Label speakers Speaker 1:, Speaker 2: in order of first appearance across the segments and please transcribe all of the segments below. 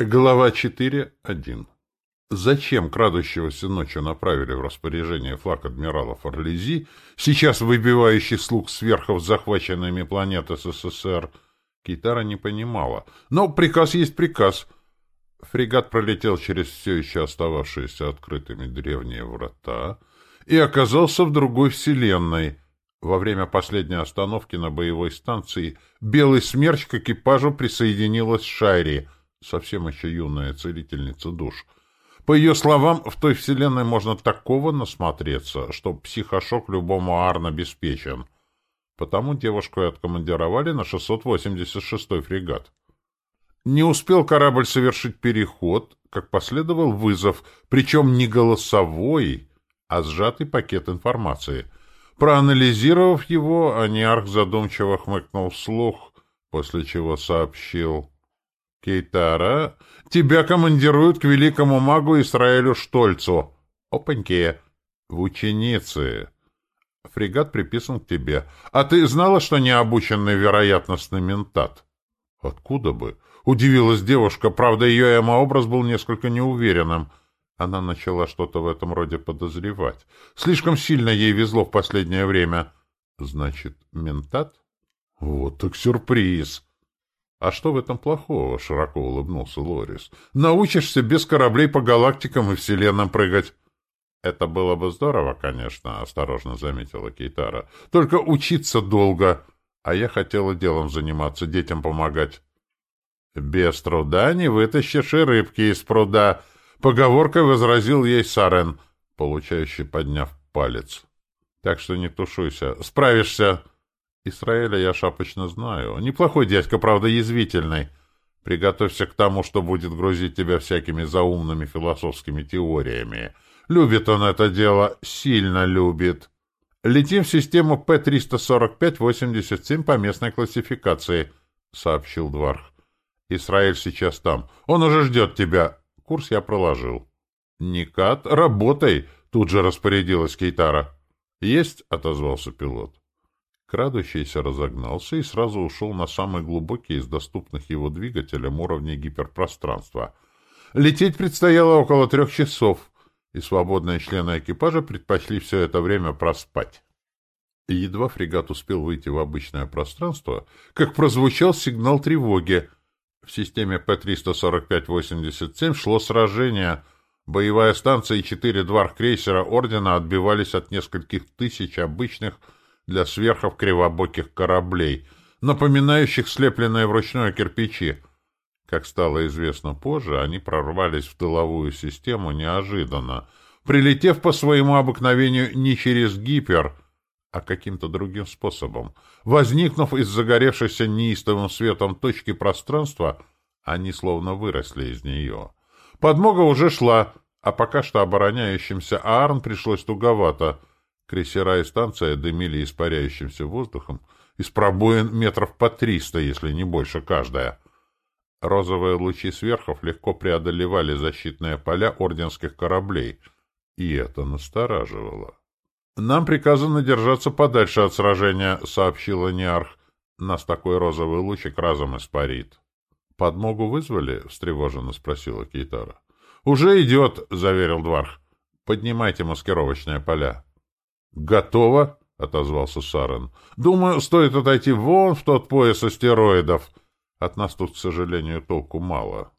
Speaker 1: Глава 4.1. Зачем крадущегося ночью направили в распоряжение флаг адмирала Форлези, сейчас выбивающий слуг сверхов захваченными планет СССР, Китара не понимала. Но приказ есть приказ. Фрегат пролетел через все еще остававшиеся открытыми древние врата и оказался в другой вселенной. Во время последней остановки на боевой станции «Белый смерч» к экипажу присоединилась Шайри — совсем еще юная целительница душ. По ее словам, в той вселенной можно такого насмотреться, что психошок любому Арн обеспечен. Потому девушку и откомандировали на 686-й фрегат. Не успел корабль совершить переход, как последовал вызов, причем не голосовой, а сжатый пакет информации. Проанализировав его, Аниарх задумчиво хмыкнул вслух, после чего сообщил... Кейтара, тебя командируют к великому магу Израилю Штольцу. Опаньки, в ученицы. Фрегат приписан к тебе. А ты знала, что необученный вероятностный ментат? Откуда бы? Удивилась девушка, правда, ее эмообраз был несколько неуверенным. Она начала что-то в этом роде подозревать. Слишком сильно ей везло в последнее время. Значит, ментат? Вот так сюрприз. «А что в этом плохого?» — широко улыбнулся Лорис. «Научишься без кораблей по галактикам и вселенным прыгать». «Это было бы здорово, конечно», — осторожно заметила Кейтара. «Только учиться долго, а я хотела делом заниматься, детям помогать». «Без труда не вытащишь и рыбки из пруда», — поговоркой возразил ей Сарен, получающий подняв палец. «Так что не тушуйся. Справишься!» Исраэля я шапочно знаю. Неплохой дядька, правда, язвительный. Приготовься к тому, что будет грузить тебя всякими заумными философскими теориями. Любит он это дело, сильно любит. Летим в систему П-345-87 по местной классификации, — сообщил Дварх. Исраэль сейчас там. Он уже ждет тебя. Курс я проложил. Никат, работай, — тут же распорядилась Кейтара. Есть, — отозвался пилот. Крадущийся разогнался и сразу ушел на самый глубокий из доступных его двигателям уровней гиперпространства. Лететь предстояло около трех часов, и свободные члены экипажа предпочли все это время проспать. И едва фрегат успел выйти в обычное пространство, как прозвучал сигнал тревоги. В системе П-345-87 шло сражение. Боевая станция и четыре дварх-крейсера Ордена отбивались от нескольких тысяч обычных для сверхов кривобоких кораблей, напоминающих слепленные вручную кирпичи. Как стало известно позже, они прорвались в тыловую систему неожиданно, прилетев по своему обыкновению не через гипер, а каким-то другим способом. Возникнув из загоревшейся неистовым светом точки пространства, они словно выросли из нее. Подмога уже шла, а пока что обороняющимся Аарон пришлось туговато — Крейсера и станция дымили испаряющимся воздухом из пробоин метров по триста, если не больше каждая. Розовые лучи сверхов легко преодолевали защитные поля орденских кораблей, и это настораживало. «Нам приказано держаться подальше от сражения», — сообщила Неарх. «Нас такой розовый лучик разом испарит». «Подмогу вызвали?» — встревоженно спросила Кейтара. «Уже идет», — заверил Дварх. «Поднимайте маскировочные поля». «Готово», — отозвался Сарен. «Думаю, стоит отойти вон в тот пояс астероидов. От нас тут, к сожалению, толку мало».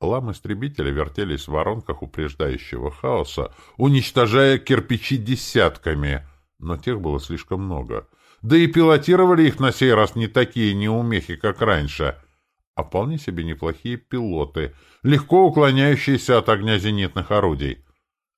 Speaker 1: Лам-истребители вертелись в воронках упреждающего хаоса, уничтожая кирпичи десятками, но тех было слишком много. Да и пилотировали их на сей раз не такие неумехи, как раньше, а вполне себе неплохие пилоты, легко уклоняющиеся от огня зенитных орудий.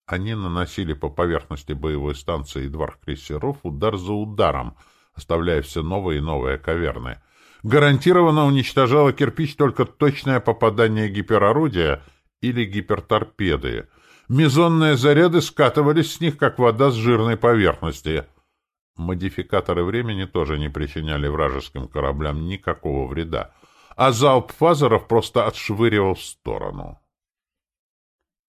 Speaker 1: Они наносили по поверхности боевой станции и двор крейсеров удар за ударом, оставляя все новые и новые каверны. Гарантированно уничтожало кирпич только точное попадание гиперорудия или гиперторпеды. Мезонные заряды скатывались с них, как вода с жирной поверхности. Модификаторы времени тоже не причиняли вражеским кораблям никакого вреда, а залп фазеров просто отшвыривал в сторону.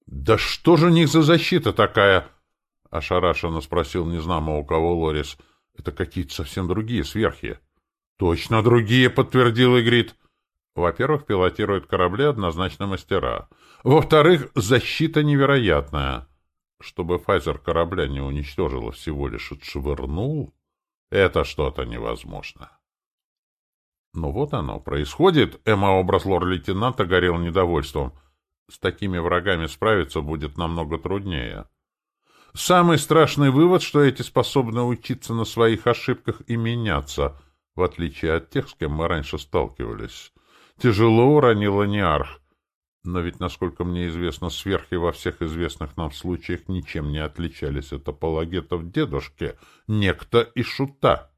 Speaker 1: «Да что же у них за защита такая?» — ошарашенно спросил незнамо у кого Лорис. «Это какие-то совсем другие сверхи». «Точно другие», — подтвердил Игрит. Во-первых, пилотируют корабли однозначно мастера. Во-вторых, защита невероятная. Чтобы файзер корабля не уничтожил, а всего лишь отшвырнул, это что-то невозможно. Ну вот оно, происходит. Эмма-образ лор-лейтенанта горел недовольством. С такими врагами справиться будет намного труднее. Самый страшный вывод, что эти способны учиться на своих ошибках и меняться, в отличие от тех, с кем мы раньше сталкивались. Тяжело уронила Неарх. Но ведь, насколько мне известно, сверхи во всех известных нам случаях ничем не отличались от апологетов дедушки, некто и шута.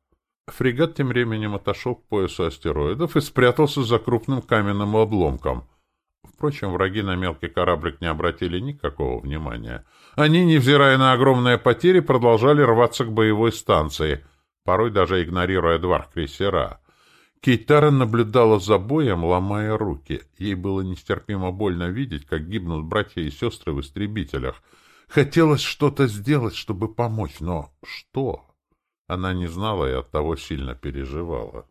Speaker 1: Фрегат тем временем отошел к поясу астероидов и спрятался за крупным каменным обломком. Впрочем, враги на мелкий кораблик не обратили никакого внимания. Они, невзирая на огромные потери, продолжали рваться к боевой станции, порой даже игнорируя двор крейсера. Кейтара наблюдала за боем, ломая руки. Ей было нестерпимо больно видеть, как гибнут братья и сестры в истребителях. Хотелось что-то сделать, чтобы помочь, но что? Она не знала и оттого сильно переживала.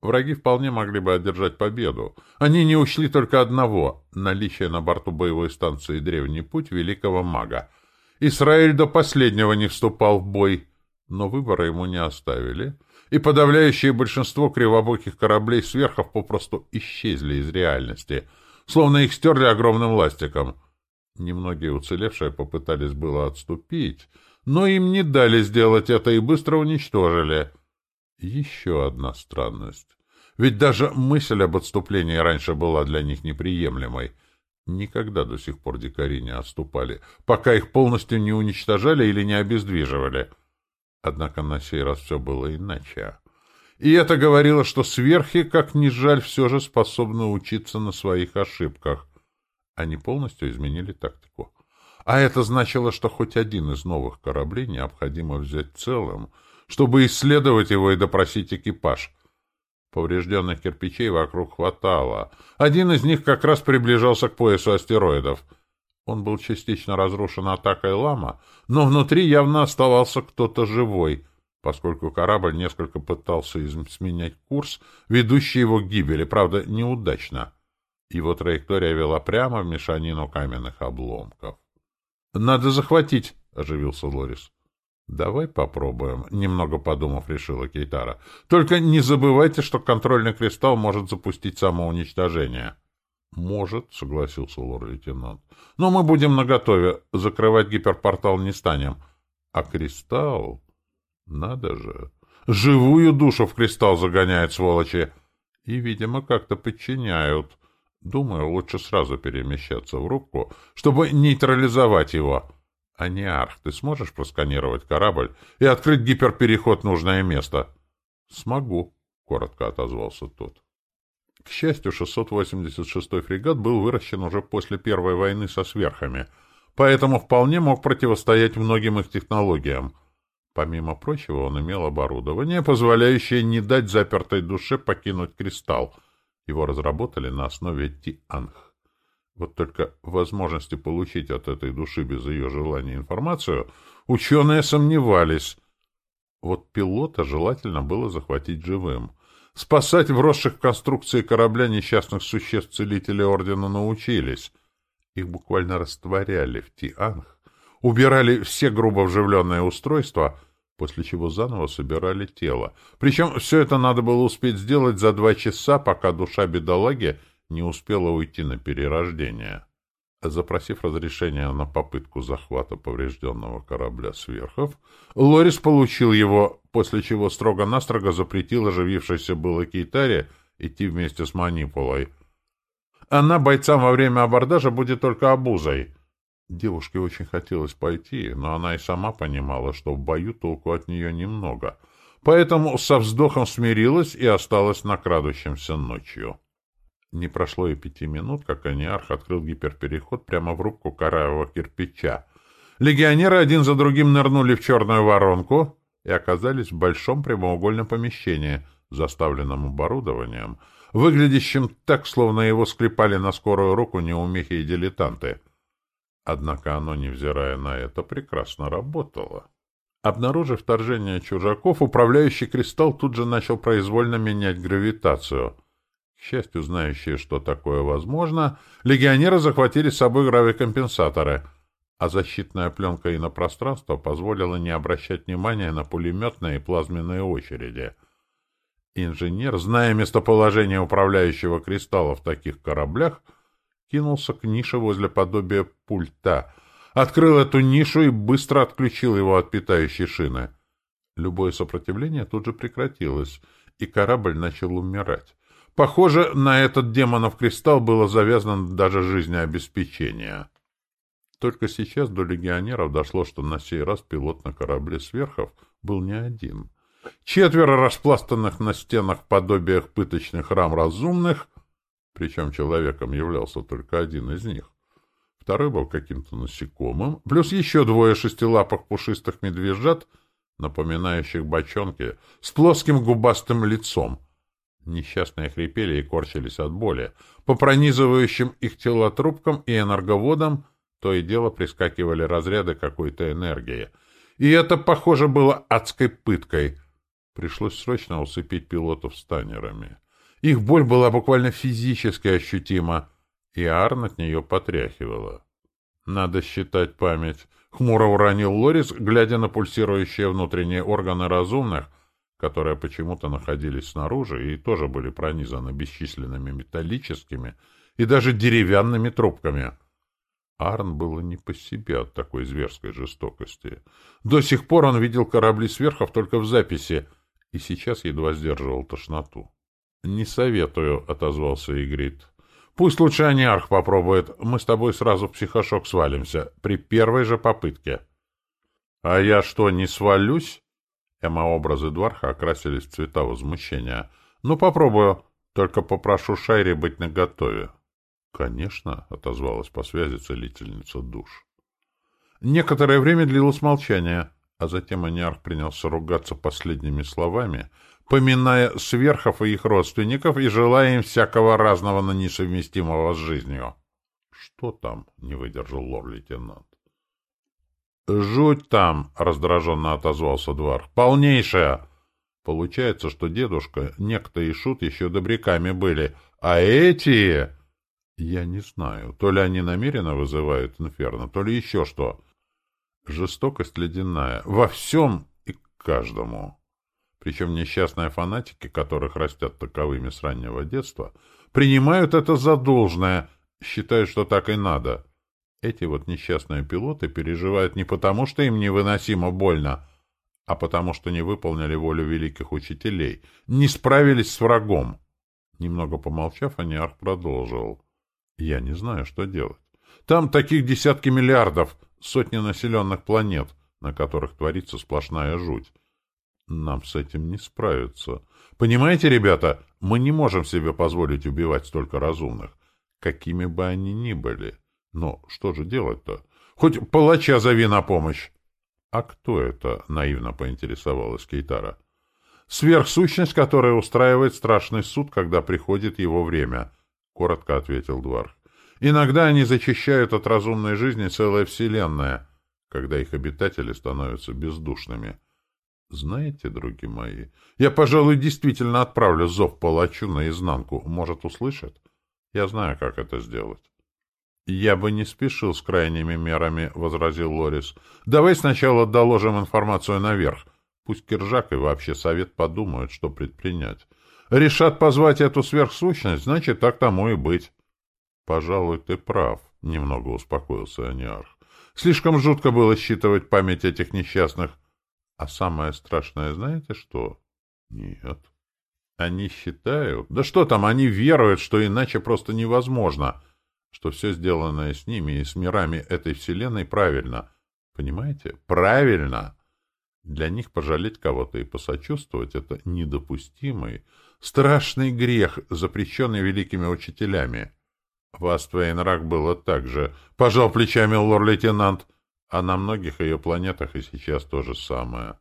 Speaker 1: Враги вполне могли бы одержать победу. Они не учли только одного — наличие на борту боевой станции «Древний путь» великого мага. Израиль до последнего не вступал в бой, но выбора ему не оставили — и подавляющее большинство кривобоких кораблей сверхов попросту исчезли из реальности, словно их стерли огромным ластиком. Немногие уцелевшие попытались было отступить, но им не дали сделать это и быстро уничтожили. Еще одна странность. Ведь даже мысль об отступлении раньше была для них неприемлемой. Никогда до сих пор дикари не отступали, пока их полностью не уничтожали или не обездвиживали. Однако на сей раз все было иначе. И это говорило, что сверхи, как ни жаль, все же способны учиться на своих ошибках. Они полностью изменили тактику. А это значило, что хоть один из новых кораблей необходимо взять целым, чтобы исследовать его и допросить экипаж. Поврежденных кирпичей вокруг хватало. Один из них как раз приближался к поясу астероидов — он был частично разрушен атакой лама, но внутри явно оставался кто-то живой, поскольку корабль несколько пытался сменять курс, ведущий его к гибели, правда, неудачно. Его траектория вела прямо в мешанину каменных обломков. «Надо захватить», — оживился Лорис. «Давай попробуем», — немного подумав, решила Кейтара. «Только не забывайте, что контрольный кристалл может запустить самоуничтожение». «Может», — согласился лор-лейтенант. «Но мы будем наготове. Закрывать гиперпортал не станем. А кристалл? Надо же. Живую душу в кристалл загоняют, сволочи. И, видимо, как-то подчиняют. Думаю, лучше сразу перемещаться в рубку, чтобы нейтрализовать его. А не Арх, ты сможешь просканировать корабль и открыть гиперпереход в нужное место?» «Смогу», — коротко отозвался тот. К счастью, 686-й фрегат был выращен уже после Первой войны со сверхами, поэтому вполне мог противостоять многим их технологиям. Помимо прочего, он имел оборудование, позволяющее не дать запертой душе покинуть кристалл. Его разработали на основе Ти-Анх. Вот только возможности получить от этой души без ее желания информацию ученые сомневались. Вот пилота желательно было захватить живым — Спасать вросших в конструкции корабля несчастных существ целители Ордена научились. Их буквально растворяли в Тианг, убирали все грубо вживленные устройства, после чего заново собирали тело. Причем все это надо было успеть сделать за два часа, пока душа бедолаги не успела уйти на перерождение. Запросив разрешение на попытку захвата поврежденного корабля сверхов, Лорис получил его, после чего строго-настрого запретил оживившейся было Кейтаре идти вместе с Манипулой. Она бойцам во время абордажа будет только обузой. Девушке очень хотелось пойти, но она и сама понимала, что в бою толку от нее немного, поэтому со вздохом смирилась и осталась на крадущемся ночью. Не прошло и пяти минут, как Аниарх открыл гиперпереход прямо в рубку караевого кирпича. Легионеры один за другим нырнули в черную воронку и оказались в большом прямоугольном помещении, заставленном оборудованием, выглядящим так, словно его склепали на скорую руку неумехи и дилетанты. Однако оно, невзирая на это, прекрасно работало. Обнаружив вторжение чужаков, управляющий кристалл тут же начал произвольно менять гравитацию — К счастью, знающие, что такое возможно, легионеры захватили с собой гравикомпенсаторы, а защитная пленка инопространства позволила не обращать внимания на пулеметные и плазменные очереди. Инженер, зная местоположение управляющего кристалла в таких кораблях, кинулся к нише возле подобия пульта, открыл эту нишу и быстро отключил его от питающей шины. Любое сопротивление тут же прекратилось, и корабль начал умирать. Похоже, на этот демонов кристалл было завязано даже жизнеобеспечение. Только сейчас до легионеров дошло, что на сей раз пилот на корабле сверхов был не один. Четверо распластанных на стенах подобиях пыточных рам разумных, причем человеком являлся только один из них. Второй был каким-то насекомым, плюс еще двое шестилапых пушистых медвежат, напоминающих бочонки, с плоским губастым лицом — Несчастные хрипели и корчились от боли. По пронизывающим их тела трубкам и энерговодам то и дело прискакивали разряды какой-то энергии. И это, похоже, было адской пыткой. Пришлось срочно усыпить пилотов станерами. Их боль была буквально физически ощутима, и Арн от нее потряхивала. «Надо считать память», — хмуро уронил Лорис, глядя на пульсирующие внутренние органы разумных, которые почему-то находились снаружи и тоже были пронизаны бесчисленными металлическими и даже деревянными трубками. Арн было не по себе от такой зверской жестокости. До сих пор он видел корабли сверхов только в записи, и сейчас едва сдерживал тошноту. — Не советую, — отозвался Игрит. — Пусть лучше Аниарх попробует. Мы с тобой сразу в психошок свалимся, при первой же попытке. — А я что, не свалюсь? Эмообразы Дварха окрасились в цвета возмущения. «Ну, попробую. Только попрошу Шайри быть наготове». «Конечно», — отозвалась по связи целительница душ. Некоторое время длилось молчание, а затем Аниарх принялся ругаться последними словами, поминая сверхов и их родственников и желая им всякого разного, но несовместимого с жизнью. «Что там?» — не выдержал лор-лейтенант. «Жуть там!» — раздраженно отозвался Двар. «Полнейшая!» Получается, что дедушка, некто и Шут еще добряками были, а эти... Я не знаю, то ли они намеренно вызывают инферно, то ли еще что. Жестокость ледяная. Во всем и каждому. Причем несчастные фанатики, которых растят таковыми с раннего детства, принимают это за должное, считают, что так и надо. Эти вот несчастные пилоты переживают не потому, что им невыносимо больно, а потому что не выполнили волю великих учителей, не справились с врагом. Немного помолчав, Аниарх продолжил. Я не знаю, что делать. Там таких десятки миллиардов, сотни населенных планет, на которых творится сплошная жуть. Нам с этим не справиться. Понимаете, ребята, мы не можем себе позволить убивать столько разумных, какими бы они ни были. Но что же делать-то? Хоть палача зови на помощь. — А кто это? — наивно поинтересовалась Кейтара. — Сверхсущность, которая устраивает страшный суд, когда приходит его время, — коротко ответил Дварх. — Иногда они зачищают от разумной жизни целая вселенная, когда их обитатели становятся бездушными. Знаете, други мои, я, пожалуй, действительно отправлю зов палачу наизнанку. Может, услышит? Я знаю, как это сделать. «Я бы не спешил с крайними мерами», — возразил Лорис. «Давай сначала доложим информацию наверх. Пусть Киржак и вообще совет подумают, что предпринять. Решат позвать эту сверхсущность, значит, так тому и быть». «Пожалуй, ты прав», — немного успокоился Аниарх. «Слишком жутко было считывать память этих несчастных. А самое страшное знаете что?» «Нет». «Они считают...» «Да что там, они веруют, что иначе просто невозможно» что все сделанное с ними и с мирами этой вселенной правильно. Понимаете? Правильно! Для них пожалеть кого-то и посочувствовать — это недопустимый, страшный грех, запрещенный великими учителями. В Аствейнрак было так же. Пожал плечами лор-лейтенант. А на многих ее планетах и сейчас то же самое.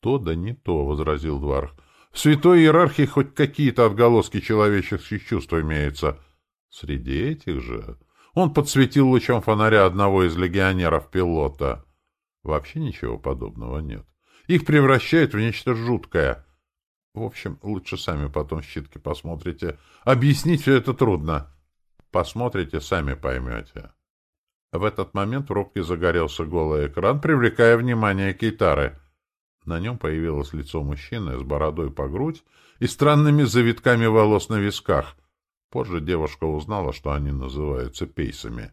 Speaker 1: То да не то, — возразил Дварх. В святой иерархии хоть какие-то отголоски человеческих чувств имеются — Среди этих же он подсветил лучом фонаря одного из легионеров-пилота. Вообще ничего подобного нет. Их превращают в нечто жуткое. В общем, лучше сами потом щитки посмотрите. Объяснить все это трудно. Посмотрите, сами поймете. В этот момент в рубке загорелся голый экран, привлекая внимание Кейтары. На нем появилось лицо мужчины с бородой по грудь и странными завитками волос на висках. Позже девушка узнала, что они называются пейсами.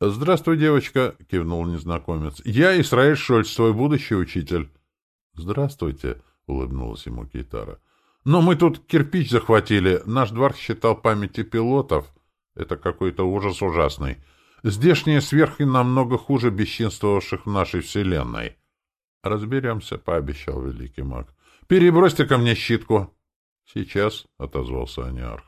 Speaker 1: «Здравствуй, девочка!» — кивнул незнакомец. «Я Исраиль Шольц, твой будущий учитель». «Здравствуйте!» — улыбнулась ему Кейтара. «Но мы тут кирпич захватили. Наш двор считал памяти пилотов. Это какой-то ужас ужасный. Здешние сверхи намного хуже бесчинствовавших в нашей вселенной. — Разберемся, — пообещал великий маг. — Перебросьте ко мне щитку. — Сейчас, — отозвался Аниарх.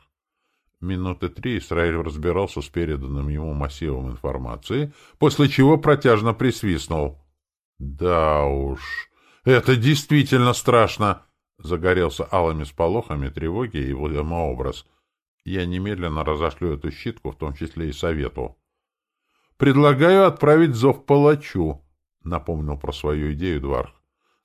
Speaker 1: Минуты три Исраиль разбирался с переданным ему массивом информации, после чего протяжно присвистнул. — Да уж, это действительно страшно! — загорелся алыми сполохами тревоги его домообраз. — Я немедленно разошлю эту щитку, в том числе и совету. «Предлагаю отправить зов палачу», — напомнил про свою идею Дварх.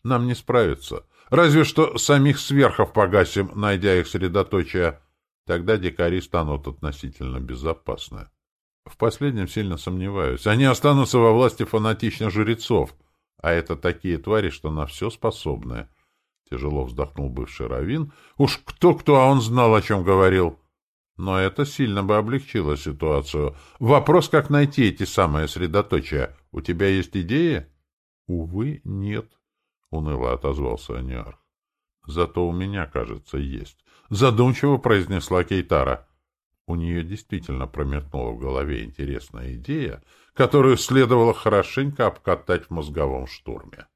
Speaker 1: «Нам не справиться. Разве что самих сверхов погасим, найдя их средоточие. Тогда дикари станут относительно безопасны». В последнем сильно сомневаюсь. Они останутся во власти фанатичных жрецов, а это такие твари, что на все способны. Тяжело вздохнул бывший раввин. Уж кто-кто, а он знал, о чем говорил. Но это сильно бы облегчило ситуацию. Вопрос, как найти эти самые средоточия. У тебя есть идеи? — Увы, нет, — уныло отозвался Аниарх. — Зато у меня, кажется, есть. Задумчиво произнесла Кейтара. У нее действительно промелькнула в голове интересная идея, которую следовало хорошенько обкатать в мозговом штурме.